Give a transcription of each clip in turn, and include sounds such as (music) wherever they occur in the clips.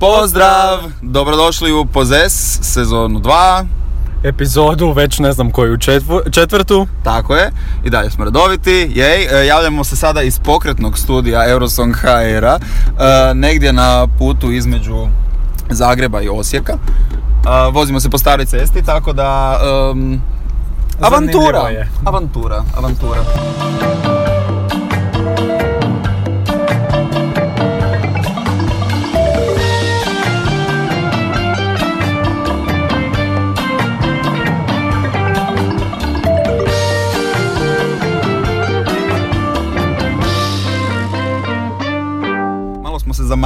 Pozdrav! Dobrodošli u Pozes sezonu 2. epizodu, već ne znam koju, četvrtu. Tako je, i dalje smo redoviti. Jej, e, javljamo se sada iz pokretnog studija Eurosong HR-a, e, negdje na putu između Zagreba i Osijeka. E, Vozimo se po staroj cesti, tako da... em, avantura! Je. Avantura, avantura.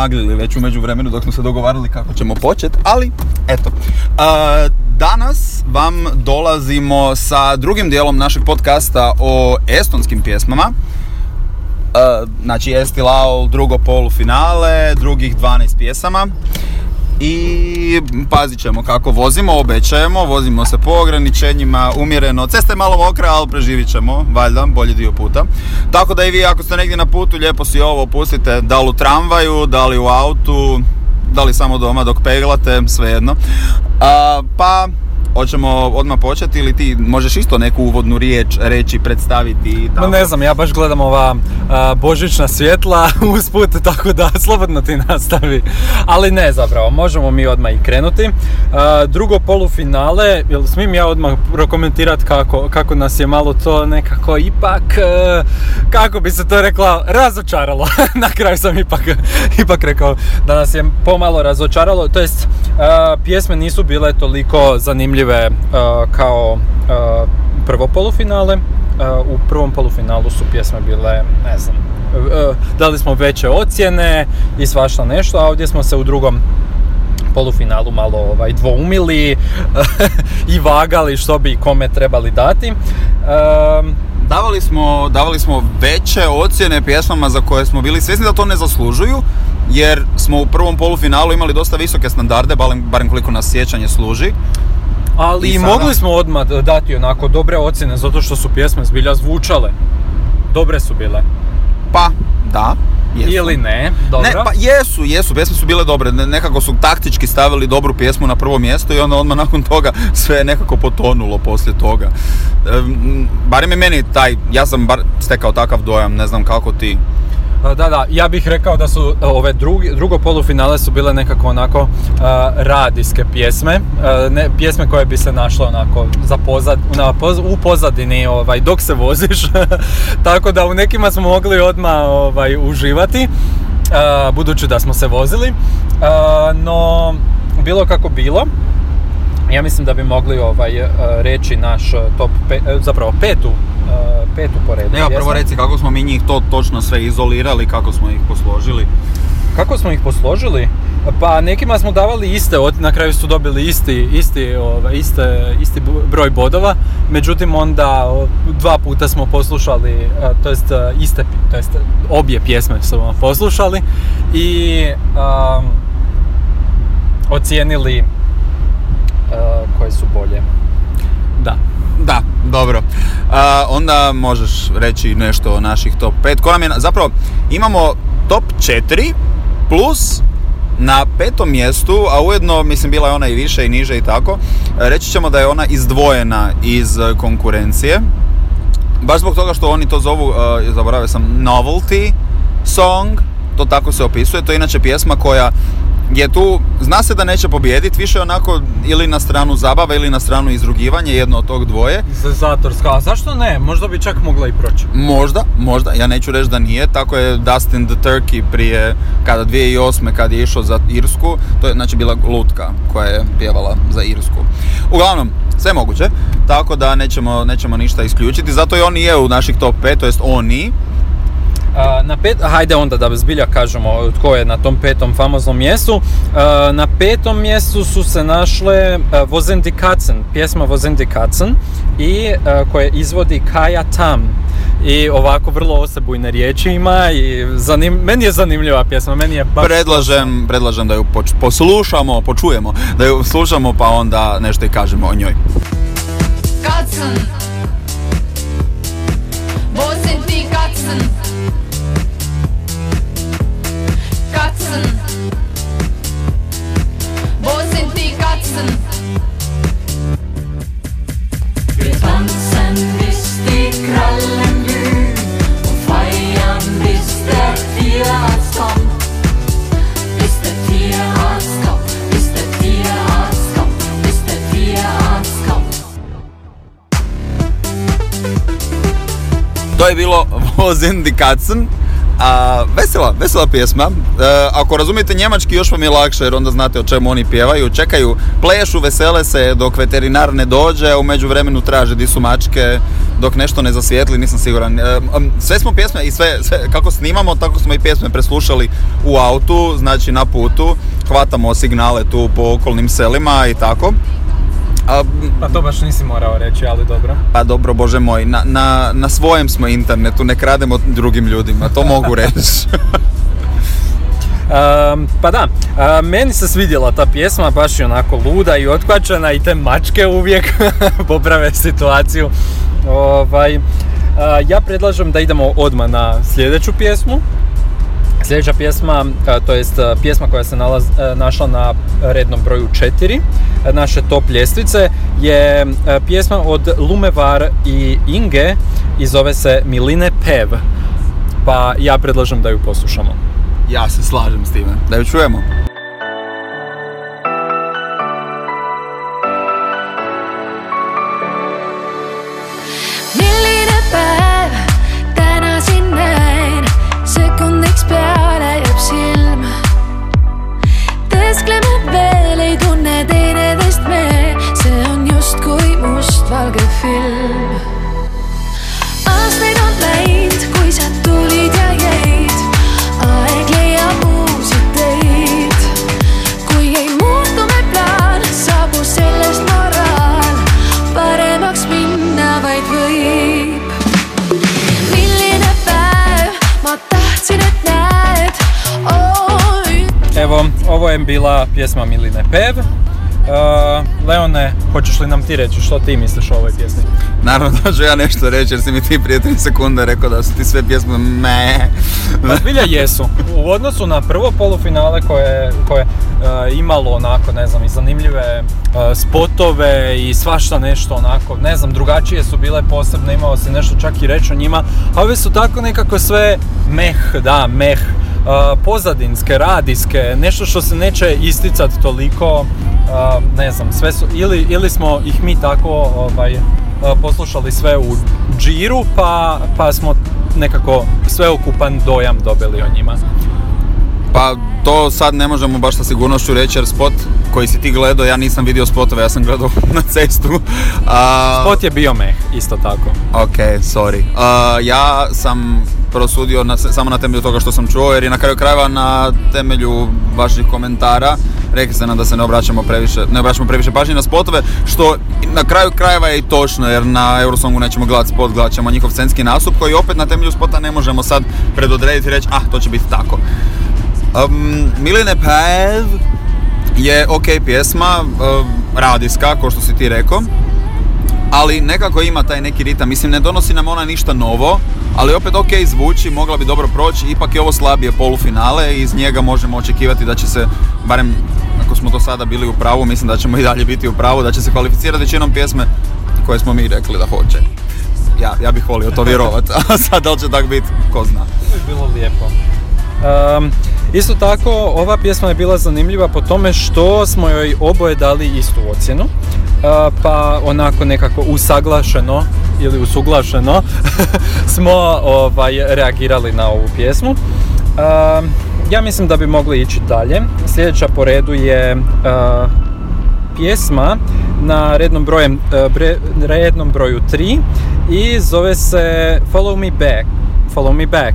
Zamaglili već u međuvremenu dok smo se dogovarali kako ćemo početi, ali eto. Danas vam dolazimo sa drugim dijelom našeg podcasta o estonskim pjesmama. Znači Esti Laul, drugo polufinale, drugih 12 pjesama. I pazit ćemo kako vozimo, obećajemo, vozimo se po ograničenjima, umjereno, cesta je malo mokra, ali preživit ćemo, valjda, bolji dio puta. Tako da i vi ako ste negdje na putu, lijepo si ovo pustite, da li u tramvaju, da li u autu, da li samo doma dok peglate, svejedno. Pa, hoćemo odmah početi ili ti možeš isto neku uvodnu riječ reći, predstaviti i Ma tako? ne znam, ja baš gledam ova a, božićna svjetla (laughs) usput, tako da (laughs) slobodno ti nastavi. Ali ne zapravo, možemo mi odmah i krenuti. A, drugo polufinale, jel smijem ja odmah prokomentirati kako, kako nas je malo to nekako ipak, e, kako bi se to rekla, razočaralo. (laughs) Na kraju sam ipak, ipak rekao da nas je pomalo razočaralo, to jest a, pjesme nisu bile toliko zanimljive a, kao a, prvo polufinale. Uh, u prvom polufinalu su pjesme bile, ne znam, dali smo veće ocjene i svašta nešto, a ovdje smo se u drugom polufinalu malo ovaj, dvoumili i vagali što bi kome trebali dati. Um, Davali smo, davali smo veće ocjene pjesmama za koje smo bili svjesni da to ne zaslužuju, jer smo u prvom polufinalu imali dosta visoke standarde, barem, barem koliko nas sjećanje služi. Ali I sada- mogli smo odmah dati onako dobre ocjene zato što su pjesme zbilja zvučale. Dobre su bile. Pa, da, jesu. Ili ne, dobro. Ne, pa jesu, jesu, pjesme su bile dobre, ne- nekako su taktički stavili dobru pjesmu na prvo mjesto i onda odmah nakon toga sve je nekako potonulo poslije toga. Em, barem je meni taj, ja sam bar stekao takav dojam, ne znam kako ti. A, Da, da, ja bih rekao da su e, ove drugi, drugo polufinale su bile nekako onako a, radijske pjesme, a, ne, pjesme koje bi se našle onako za pozad, na, poz- u pozadini ovaj, dok se voziš, (laughs) tako da u nekima smo mogli odmah ovaj, uživati, a, budući da smo se vozili, no bilo kako bilo, ja mislim da bi mogli ovaj, a, reći naš top, pe, e, zapravo petu, petu po redu. Evo prvo reci kako smo mi njih to točno sve izolirali, kako smo ih posložili. Kako smo ih posložili? Pa nekima smo davali iste, na kraju su dobili isti, isti, ovaj, iste, isti broj bodova, međutim onda dva puta smo poslušali, to jest iste, to jest obje pjesme smo poslušali i am, ocijenili koje su bolje. Da. Da, dobro. A, onda možeš reći nešto o naših top 5. Ko nam je, zapravo, imamo top 4 plus na petom mjestu, a ujedno, mislim, bila je ona i više i niže i tako, reći ćemo da je ona izdvojena iz konkurencije. Baš zbog toga što oni to zovu, e, zaboravio sam, novelty song, to tako se opisuje, to je inače pjesma koja je tu, zna se da neće pobijediti, više onako ili na stranu zabave ili na stranu izrugivanja, jedno od tog dvoje. Senzatorska, a zašto ne? Možda bi čak mogla i proći. Možda, možda, ja neću reći da nije, tako je Dustin the Turkey prije, kada 2008. kad je išao za Irsku, to je znači bila lutka koja je pjevala za Irsku. Uglavnom, sve moguće, tako da nećemo, nećemo ništa isključiti, zato i on je u naših top 5, to jest oni, na pet, hajde onda da zbilja kažemo tko je na tom petom famoznom mjestu. Na petom mjestu su se našle a, Vozendi Katzen, pjesma Vozendi Katzen i koje izvodi Kaja Tam. I ovako vrlo osebujne riječi ima i zanim, meni je zanimljiva pjesma, meni je baš... predlažem, predlažem da ju poč- poslušamo, počujemo, da ju slušamo pa onda nešto i kažemo o njoj. Katzen. Je bilo Was in die Katzen. A, vesela, vesela pjesma. E, ako razumijete njemački još vam je lakše jer onda znate o čemu oni pjevaju. Čekaju, plešu, vesele se dok veterinar ne dođe, a u međuvremenu traže di su mačke dok nešto ne zasvijetli, nisam siguran. E, sve smo pjesme i sve, sve, kako snimamo, tako smo i pjesme preslušali u autu, znači na putu. Hvatamo signale tu po okolnim selima i tako. A, Pa to baš nisi morao reći, ali dobro. pa dobro, bože moj, na, na, na svojem smo internetu, ne krademo drugim ljudima, to mogu reći. (laughs) Ehm, pa da, a, meni se svidjela ta pjesma, baš je onako luda i otkvačena i te mačke uvijek (laughs) poprave situaciju. Ovaj, a, ja predlažem da idemo odmah na sljedeću pjesmu. Sljedeća pjesma, to jest pjesma koja se nalaz, našla na rednom broju 4 a, naše top ljestvice je pjesma od Lumevar i Inge i zove se Miline Pev. Pa ja predlažem da ju poslušamo. ja se slažem s time. Da ju čujemo. Ovo je bila pjesma Miline Pev. Uh, Leone, hoćeš li nam ti reći što ti misliš o ovoj pjesmi? Naravno da ću ja nešto reći jer si mi ti prije 3 sekunde rekao da su ti sve pjesme me. Pa zbilja jesu. U odnosu na prvo polufinale koje, koje je imalo onako, ne znam, i zanimljive uh, spotove i svašta nešto onako, ne znam, drugačije su bile posebne, imao se nešto čak i reći o njima, a ove su tako nekako sve meh, da, meh, pozadinske, radijske, nešto što se neće isticati toliko, ne znam, sve su, ili, ili smo ih mi tako ovaj, poslušali sve u džiru, pa, pa smo nekako sveukupan dojam dobili o njima. Pa to sad ne možemo baš sa sigurnošću reći jer spot koji si ti gledao, ja nisam vidio spotove, ja sam gledao (laughs) na cestu. A, Spot je bio meh, isto tako. Ok, sorry. A, ja sam prosudio na, samo na temelju toga što sam čuo jer je na kraju krajeva na temelju vaših komentara rekli ste nam da se ne obraćamo previše, ne obraćamo previše pažnje na spotove, što na kraju krajeva je i točno jer na Eurosongu nećemo gledati spot, gledat ćemo njihov scenski nastup koji opet na temelju spota ne možemo sad predodrediti i reći ah, to će biti tako. Um, Miline Pev je ok pjesma, um, radijska, kao što si ti rekao, ali nekako ima taj neki ritam. Mislim, ne donosi nam ona ništa novo, ali opet ok zvuči, mogla bi dobro proći. Ipak je ovo slabije polufinale i iz njega možemo očekivati da će se, barem ako smo do sada bili u pravu, mislim da ćemo i dalje biti u pravu, da će se kvalificirati većinom pjesme koje smo mi rekli da hoće. Ja, ja bih volio to vjerovat, (laughs) a sad da li će tak biti, ko zna. Bilo lijepo. Um, isto tako, ova pjesma je bila zanimljiva po tome što smo joj oboje dali istu ocjenu. Pa onako nekako usaglašeno ili usuglašeno (laughs) smo ovaj, reagirali na ovu pjesmu. Ja mislim da bi mogli ići dalje. Sljedeća po redu je pjesma na rednom, brojem, uh, bre- rednom broju 3 i zove se Follow Me Back. Follow Me Back.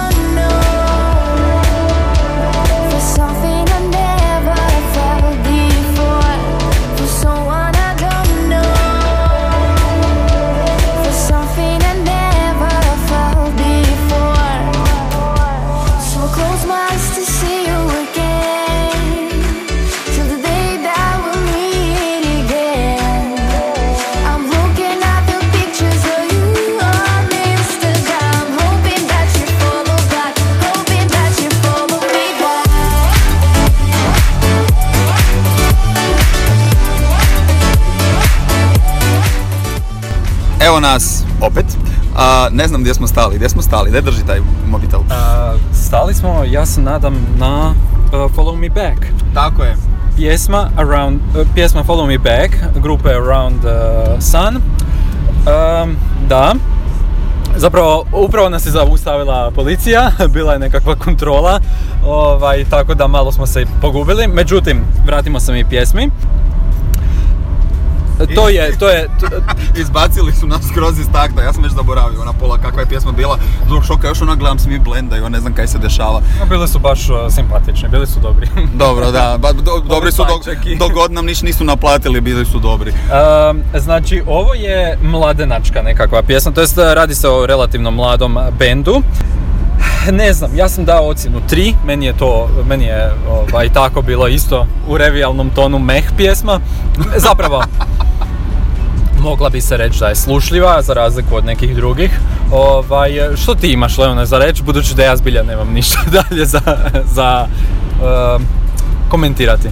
nas opet. A, ne znam gdje smo stali. Gdje smo stali? Gdje drži taj mobitel? A, stali smo, ja se nadam, na uh, Follow Me Back. Tako je. Pjesma, around, uh, pjesma Follow Me Back, grupe Around uh, Sun. Um, da, Zapravo, upravo nas je zaustavila policija, (laughs) bila je nekakva kontrola, ovaj, tako da malo smo se pogubili. Međutim, vratimo se mi pjesmi. To je, to je, to- (laughs) Izbacili su nas skroz iz takta, ja sam već zaboravio ona pola kakva je pjesma bila. Zbog šoka još ona gledam svi blendaju, ne znam kaj se dešava. bili su baš uh, simpatični, bili su dobri. (laughs) Dobro, da, ba, do- dobri su (laughs) dok, god nam niš nisu naplatili, bili su dobri. Um, znači, ovo je mladenačka nekakva pjesma, to jest radi se o relativno mladom bendu. Ne znam, ja sam dao ocjenu 3, meni je to, meni je ovaj, tako bilo isto u revijalnom tonu meh pjesma. Zapravo, (laughs) mogla bi se reći da je slušljiva za razliku od nekih drugih. Ovaj, što ti imaš Leone za reći, budući da ja zbilja nemam ništa (laughs) dalje za, za um, komentirati.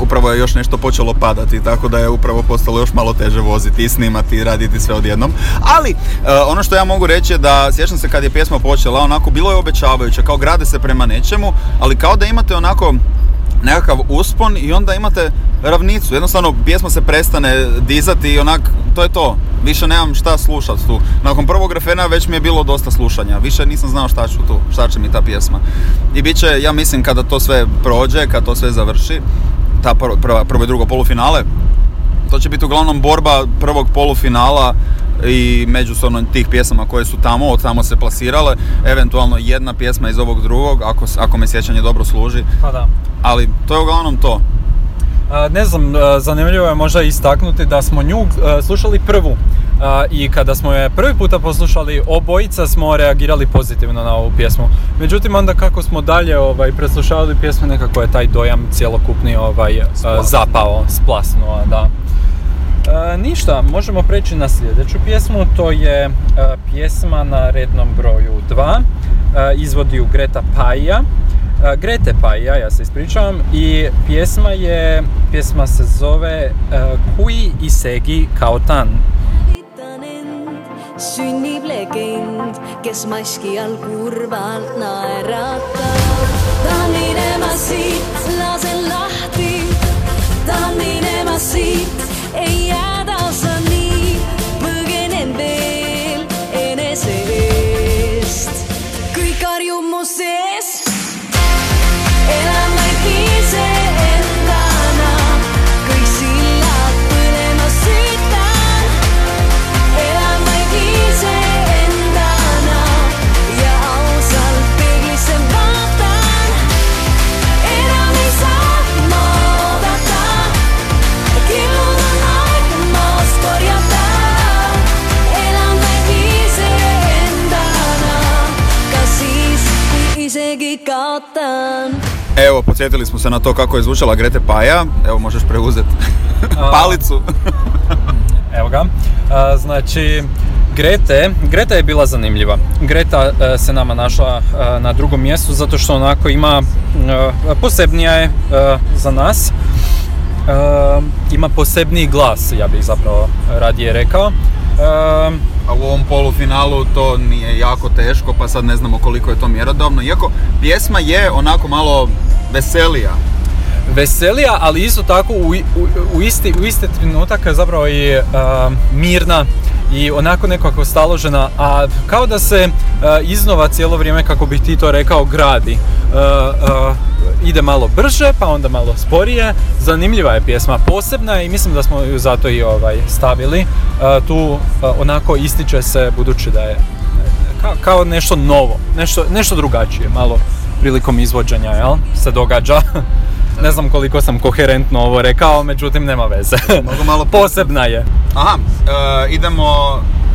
Upravo je još nešto počelo padati, tako da je upravo postalo još malo teže voziti i snimati i raditi sve odjednom. Ali, e, ono što ja mogu reći je da, sjećam se kad je pjesma počela, onako bilo je obećavajuće, kao grade se prema nečemu, ali kao da imate onako nekakav uspon i onda imate ravnicu. Jednostavno, pjesma se prestane dizati i onak, to je to. Više nemam šta slušat tu. Nakon prvog refrena već mi je bilo dosta slušanja. Više nisam znao šta ću tu, šta će mi ta pjesma. I bit će, ja mislim, kada to sve prođe, kad to sve završi, ta prva, prva, prvo i drugo polufinale, to će biti uglavnom borba prvog polufinala i međusobno tih pjesama koje su tamo, od tamo se plasirale, eventualno jedna pjesma iz ovog drugog, ako, ako me sjećanje dobro služi, Pa da. ali to je uglavnom to. A, Ne znam, zanimljivo je možda istaknuti da smo nju slušali prvu i kada smo je prvi puta poslušali obojica smo reagirali pozitivno na ovu pjesmu. Međutim, onda kako smo dalje ovaj, preslušavali pjesmu, nekako je taj dojam cjelokupni ovaj, Splasnuo. zapao, splasnuo, da. E, ništa, možemo preći na sljedeću pjesmu, to je e, pjesma na rednom broju 2, e, izvodi ju Greta Paja, e, Grete Paja, ja se ispričavam, i pjesma je, pjesma se zove e, Kui isegi kautan. Ehitan end, sünnib legend, kes maski all kurvalt naeratab. Evo, podsjetili smo se na to kako je zvučala Grete Paja, evo možeš preuzeti (laughs) palicu. (laughs) Evo ga. A, znači, Grete, Greta je bila zanimljiva. Greta e, se nama našla e, na drugom mjestu zato što onako ima, e, posebnija je za nas. Ima posebniji glas, ja bih zapravo radije rekao. E, A u ovom polufinalu to nije jako teško, pa sad ne znamo koliko je to mjerodavno. Iako pjesma je onako malo veselija. veselija, ali isto tako u, u, isti, u isti trenutak zapravo i mirna i onako nekako staložena, a kao da se a, iznova cijelo vrijeme, kako bih ti to rekao, gradi. A, a, ide malo brže, pa onda malo sporije. Zanimljiva je pjesma, posebna i mislim da smo ju zato i ovaj, stavili. Tu onako ističe se, budući da je kao, kao nešto novo, nešto, nešto drugačije, malo prilikom izvođenja, jel, se događa. (laughs) ne znam koliko sam koherentno ovo rekao, međutim nema veze. Mogu malo (laughs) Posebna je. Aha, e, idemo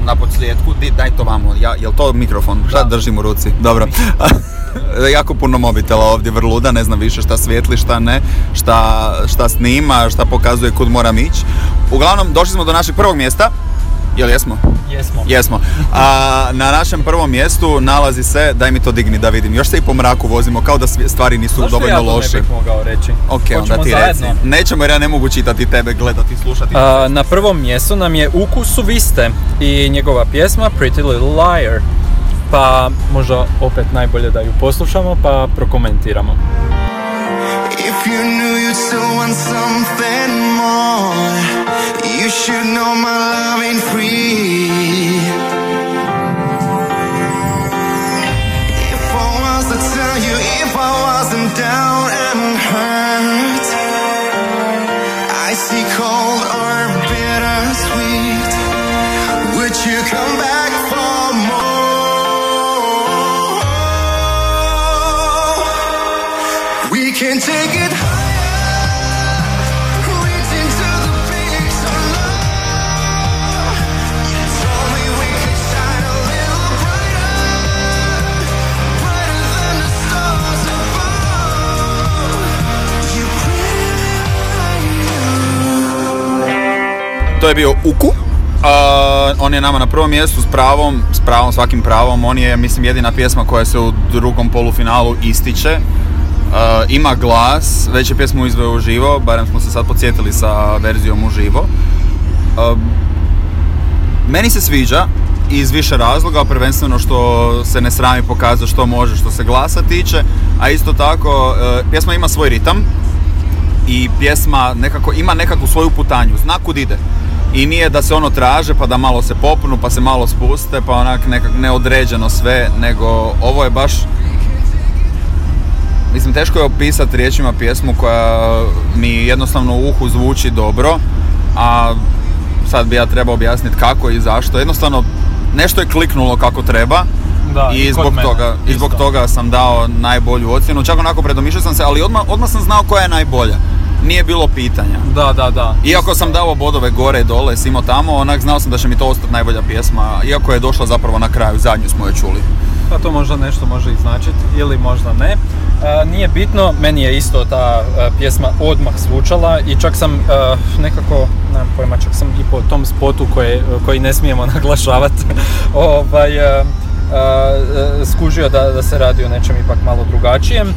na podslijetku, Di, daj to vamo, ja, jel to mikrofon? Šta Da. držim u ruci? Dobro. (laughs) jako puno mobitela ovdje vrluda, ne znam više šta svijetli, šta ne, šta, šta snima, šta pokazuje kud moram ići. Uglavnom, došli smo do našeg prvog mjesta. Jel jesmo? Jesmo. Jesmo. A, na našem prvom mjestu nalazi se, daj mi to digni da vidim, još se i po mraku vozimo, kao da stvari nisu Zašto dovoljno ja to loše. ne bih mogao reći? Ok, onda Hoćemo ti zajedno? reci. Nećemo jer ja ne mogu čitati tebe, gledati, slušati. A, na prvom mjestu nam je Ukusu Viste i njegova pjesma Pretty Little Liar. Pa možda opet najbolje da ju poslušamo pa prokomentiramo. If you knew you'd still want something more, you should know my love ain't free. If I was to tell you, if I wasn't down and hurt, I see cold or bittersweet. Would you come back above. You pretty To je bio Uku. A, on je nama na prvom mjestu s pravom, s pravom, svakim pravom. On je, mislim, jedina pjesma koja se u drugom polufinalu ističe. A, ima glas, već je pjesmu izveo uživo, barem smo se sad podsjetili sa verzijom uživo. A, meni se sviđa iz više razloga, prvenstveno što se ne srami pokazati što može što se glasa tiče, a isto tako e, pjesma ima svoj ritam, i pjesma nekako ima nekakvu svoju putanju, zna kud ide. I nije da se ono traže pa da malo se popnu pa se malo spuste pa onak nekak neodređeno sve, nego ovo je baš Mislim, teško je opisati riječima pjesmu koja mi jednostavno u uhu zvuči dobro, a sad bi ja trebao objasniti kako i zašto. Jednostavno, nešto je kliknulo kako treba Da, i i zbog mene, toga, i zbog toga sam dao najbolju ocjenu. Čak onako predomišljao sam se, ali odmah, odmah sam znao koja je najbolja. Nije bilo pitanja. Da, da, da. Iako sam dao bodove gore, dole, simo tamo, onak znao sam da će mi to ostati najbolja pjesma, iako je došla zapravo na kraju, zadnju smo je čuli. Pa to možda nešto može i značiti ili možda ne. Nije bitno, meni je isto ta e, pjesma odmah zvučala i čak sam e, nekako, nemam pojma, čak sam i po tom spotu koje, koji ne smijemo (laughs) naglašavati, ovaj, e, skužio da, da se radi o nečem ipak malo drugačijem.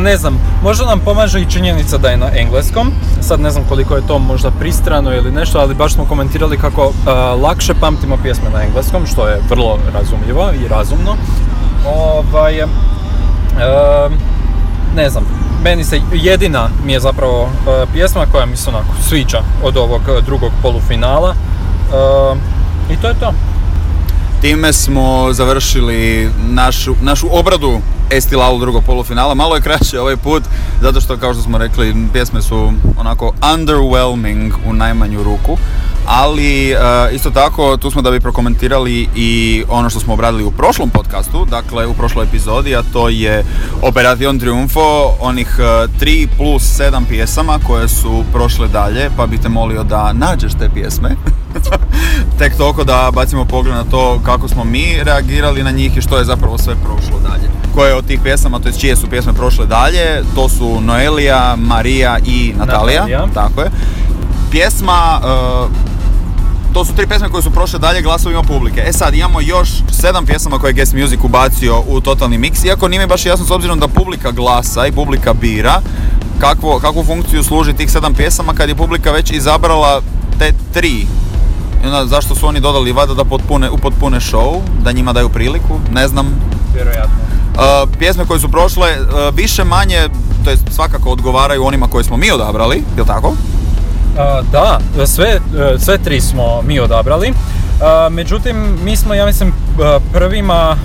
Ne znam, možda nam pomaže i činjenica da je na engleskom, sad ne znam koliko je to možda pristrano ili nešto, ali baš smo komentirali kako lakše pamtimo pjesme na engleskom, što je vrlo razumljivo i razumno. Ovaj, ne znam, meni se jedina mi je zapravo e, pjesma koja mi se onako sviđa od ovog drugog polufinala. E, I to je to. Time smo završili našu, našu obradu Estilalu drugog polufinala. Malo je kraće ovaj put, zato što kao što smo rekli, pjesme su onako underwhelming u najmanju ruku. Ali e, isto tako tu smo da bi prokomentirali i ono što smo obradili u prošlom podcastu, dakle u prošloj epizodi, a to je Operacion Triunfo, onih 3 plus 7 pjesama koje su prošle dalje, pa bih te molio da nađeš te pjesme. (laughs) Tek toliko da bacimo pogled na to kako smo mi reagirali na njih i što je zapravo sve prošlo dalje. Koje od tih pjesama, to čije su pjesme prošle dalje, to su Noelija, Marija i Natalija. Natalija. Tako je. Pjesma, e, to su tri pjesme koje su prošle dalje glasovima publike. E sad, imamo još sedam pjesama koje je Guest Music ubacio u totalni mix, iako nije mi baš jasno s obzirom da publika glasa i publika bira kakvo, kakvu funkciju služi tih sedam pjesama kad je publika već izabrala te tri. I onda zašto su oni dodali vada da potpune, upotpune show, da njima daju priliku, ne znam. Vjerojatno. Uh, pjesme koje su prošle uh, više manje, to jest svakako odgovaraju onima koje smo mi odabrali, jel tako? Da, sve, e, sve tri smo mi odabrali. Međutim, mi smo, ja mislim, a, prvima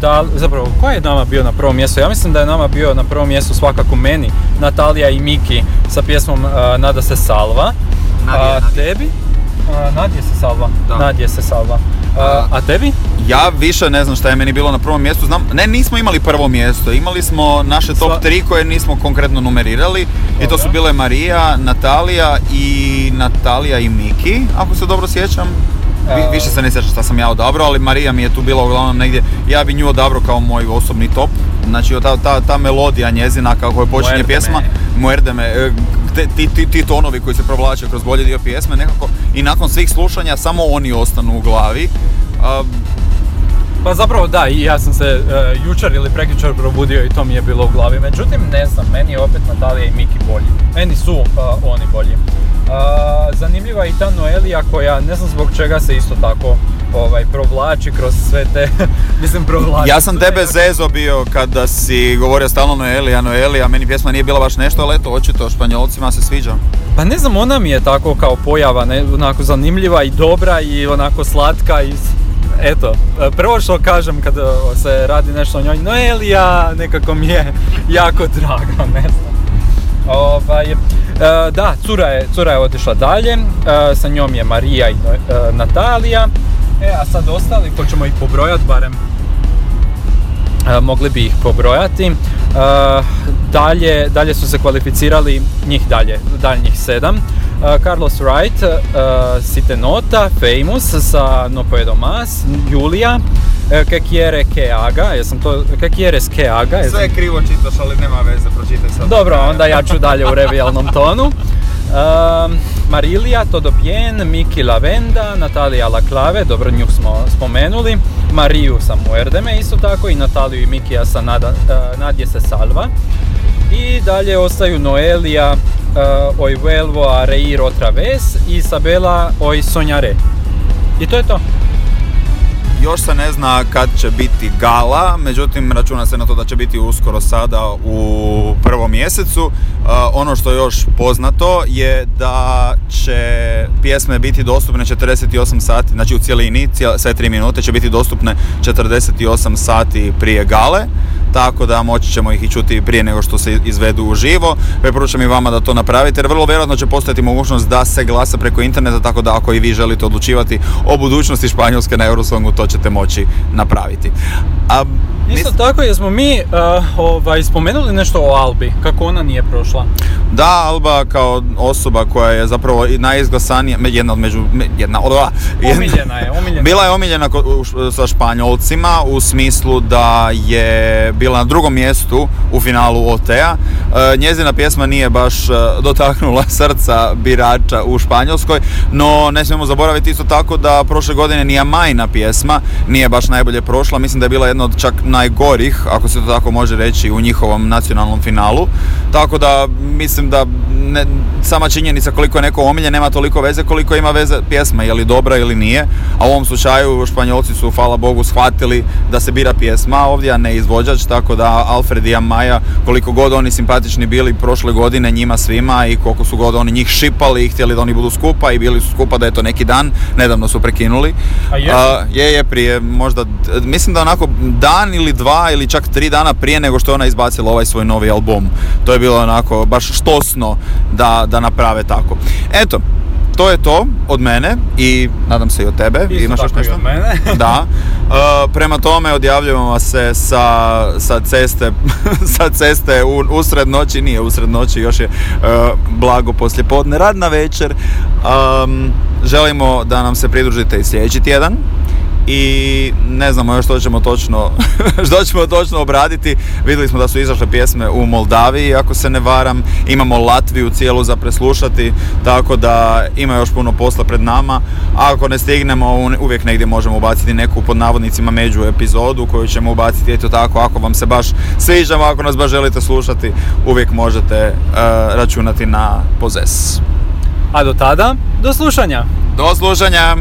da, zapravo, ko je nama bio na prvom mjestu? Ja mislim da je nama bio na prvom mjestu svakako meni, Natalija i Miki sa pjesmom Nada se salva. Nadje, a Nadje. tebi? Nadje se salva. Da. Nadje se salva. A, A- tebi? Ja više ne znam šta je meni bilo na prvom mjestu, znam, ne nismo imali prvo mjesto, imali smo naše top Sva- 3 koje nismo konkretno numerirali i to su bile Marija, Natalija i Natalija i Miki, ako se dobro sjećam. Vi- A- više se ne sjećam šta sam ja odabrao, ali Marija mi je tu bila uglavnom negdje, ja bi nju odabrao kao moj osobni top. Znači ta, ta, ta melodija njezina kako je počinje Muerde pjesma, me. Muerde me, e, te- ti, ti, ti tonovi koji se provlače kroz bolji dio pjesme nekako i nakon svih slušanja samo oni ostanu u glavi. Pa zapravo da, i ja sam se e, jučer ili prekjučer probudio i to mi je bilo u glavi. Međutim, ne znam, meni je opet Natalija i Miki bolji. Meni su e, oni bolji. E, zanimljiva je i ta Noelija koja ne znam zbog čega se isto tako ovaj, provlači kroz sve te, (laughs) mislim provlači. ja sam tebe zezo bio kada si govorio stalno Noelija, Noelija, meni pjesma nije bila baš nešto, ali eto, očito Španjolcima se sviđa. Pa ne znam, ona mi je tako kao pojava, ne, onako zanimljiva i dobra i onako slatka i eto, prvo što kažem kad e, se radi nešto o njoj, Noelija, nekako mi je (laughs) jako draga, ne znam. Ovaj, e, da, cura je, cura je otišla dalje, e, sa njom je Marija i Natalija, e, a sad ostali, hoćemo ih pobrojati barem. E, mogli bi ih pobrojati. E, dalje, dalje su se kvalificirali njih dalje, daljnjih sedam. E, Carlos Wright, uh, Sitenota, Famous sa No Puedo Mas, Julia, e, Que quiere que haga, jesam to, Que quieres que haga, jesam- krivo čitaš, ali nema veze, pročitaj sad. dobro, onda ja ću dalje u revijalnom tonu. (laughs) Um, Marilija, Todo Bien, Miki Lavenda, Natalija Laclave, dobro nju smo spomenuli, Mariju sa Muerdeme isto tako i Nataliju i Mikija sa Nada, uh, Nadje se Salva. I dalje ostaju Noelija, uh, Oj Vuelvo a reír otra vez i Isabela Oj soñaré. I to je to. Još se ne zna kad će biti gala, međutim računa se na to da će biti uskoro sada u prvom mjesecu. Uh, ono što je još poznato je da će pjesme biti dostupne 48 sati, znači u cijelini, cijel- sve 3 minute će biti dostupne 48 sati prije gale. Tako da moći ćemo ih i čuti prije nego što se izvedu uživo. Preporučam i vama da to napravite jer vrlo vjerojatno će postojati mogućnost da se glasa preko interneta tako da ako i vi želite odlučivati o budućnosti Španjolske na Eurosongu to ćete moći napraviti. A, Isto tako jesmo mi uh, ovaj, spomenuli nešto o Albi, kako ona nije prošla. Da, Alba kao osoba koja je zapravo i najizglasanija, jedna od među, me- jedna od, a, jedna- Omiljena je, omiljena. Bila je omiljena sa Španjolcima u smislu da je bila na drugom mjestu u finalu OT-a. E, njezina pjesma nije baš e, dotaknula (laughs) srca birača u Španjolskoj, no ne smijemo zaboraviti isto tako da prošle godine ni Amajna pjesma nije baš najbolje prošla. Mislim da je bila jedna od čak najgorih, ako se to tako može reći, u njihovom nacionalnom finalu. Tako da mislim da ne, sama činjenica koliko je neko omiljen nema toliko veze koliko ima veze pjesma, je li dobra ili nije. A u ovom slučaju Španjolci su, hvala Bogu, shvatili da se bira pjesma ovdje, a ne izvođač, tako da Alfred i Amaja, koliko god oni simpatični bili prošle godine njima svima i koliko su god oni njih šipali i htjeli da oni budu skupa i bili su skupa da je to neki dan, nedavno su prekinuli. A jesu? je, je, prije možda, mislim da onako dan ili dva ili čak tri dana prije nego što je ona izbacila ovaj svoj novi album. To je bilo onako baš štosno da, da naprave tako. Eto, to je to od mene i nadam se i od tebe. Isto Imaš tako i nešto? od mene. (laughs) da. E, prema tome odjavljujemo se sa, sa ceste, (laughs) sa ceste u, usred noći, nije usred noći, još je e, blago poslijepodne, radna večer. Am, želimo da nam se pridružite i sljedeći tjedan i ne znamo još što ćemo točno (laughs) što ćemo točno obraditi. Vidjeli smo da su izašle pjesme u Moldaviji, ako se ne varam. Imamo Latviju cijelu za preslušati, tako da ima još puno posla pred nama. A ako ne stignemo, uvijek negdje možemo ubaciti neku pod navodnicima među epizodu koju ćemo ubaciti eto tako ako vam se baš sviđamo, ako nas baš želite slušati, uvijek možete eh, računati na pozes. A do tada, do slušanja! Do slušanja!